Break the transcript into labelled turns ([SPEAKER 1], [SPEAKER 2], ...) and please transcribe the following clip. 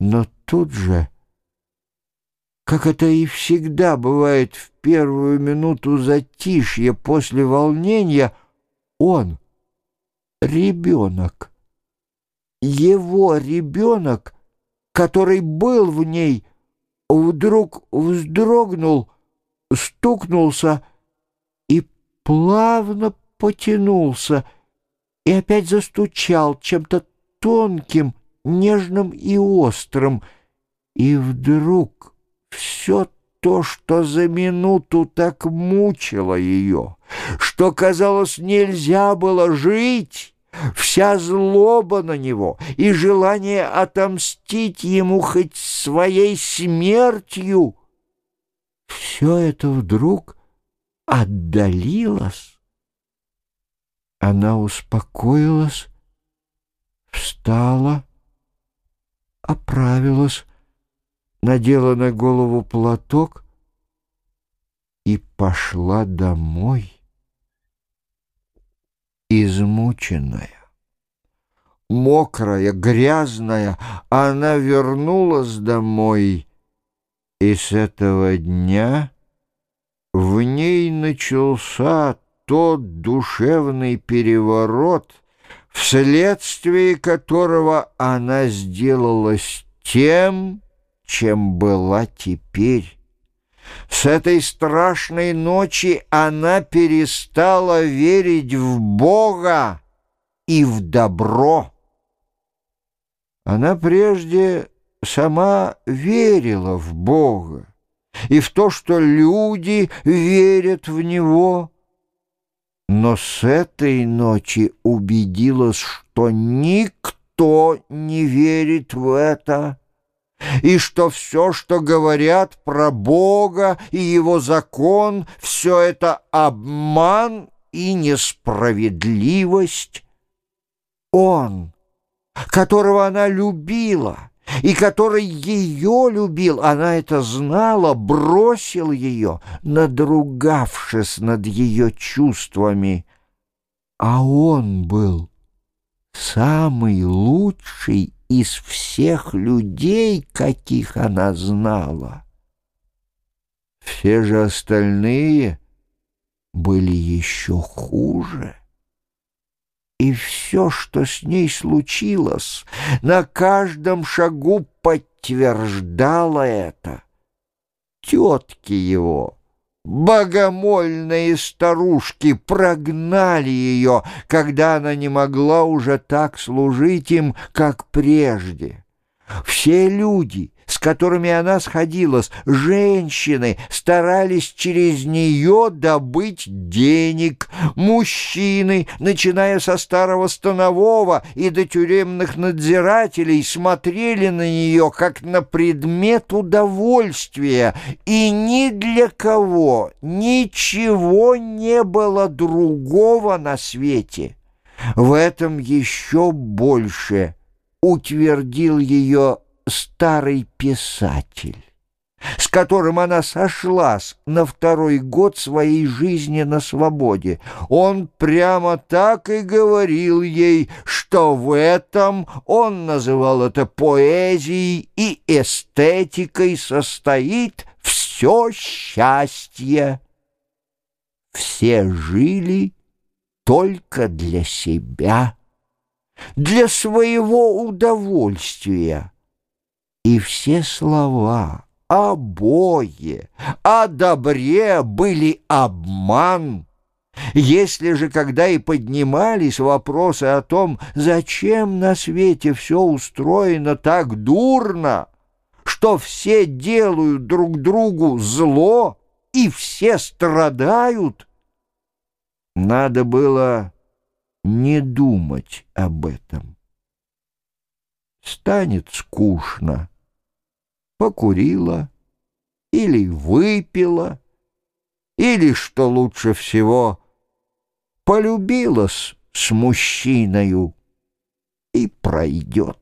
[SPEAKER 1] Но тут же, как это и всегда бывает в первую минуту затишья после волнения, он, ребенок, его ребенок, который был в ней, вдруг вздрогнул, стукнулся и плавно потянулся, и опять застучал чем-то тонким, нежным и острым, и вдруг все то, что за минуту так мучило ее, что, казалось, нельзя было жить, вся злоба на него и желание отомстить ему хоть своей смертью, все это вдруг отдалилось. Она успокоилась, встала, оправилась, надела на голову платок и пошла домой, измученная. Мокрая, грязная, она вернулась домой, и с этого дня в ней начался тот душевный переворот, вследствие которого она сделалась тем, чем была теперь. С этой страшной ночи она перестала верить в Бога и в добро. Она прежде сама верила в Бога и в то, что люди верят в Него, но с этой ночи убедилась, что никто не верит в это, и что все, что говорят про Бога и Его закон, все это обман и несправедливость. Он, которого она любила, и который ее любил, она это знала, бросил ее, надругавшись над ее чувствами. А он был самый лучший из всех людей, каких она знала. Все же остальные были еще хуже все, что с ней случилось, на каждом шагу подтверждало это. Тетки его, богомольные старушки, прогнали ее, когда она не могла уже так служить им, как прежде. Все люди, с которыми она сходилась, женщины, старались через нее добыть денег. Мужчины, начиная со старого станового и до тюремных надзирателей, смотрели на нее как на предмет удовольствия, и ни для кого ничего не было другого на свете. В этом еще больше – утвердил ее старый писатель, с которым она сошлась на второй год своей жизни на свободе. Он прямо так и говорил ей, что в этом, он называл это поэзией и эстетикой, состоит все счастье. Все жили только для себя для своего удовольствия. И все слова о Боге, о добре были обман. Если же когда и поднимались вопросы о том, зачем на свете все устроено так дурно, что все делают друг другу зло и все страдают, надо было не думать об этом. Станет скучно. Покурила или выпила, или, что лучше всего, полюбилась с мужчиною и пройдет.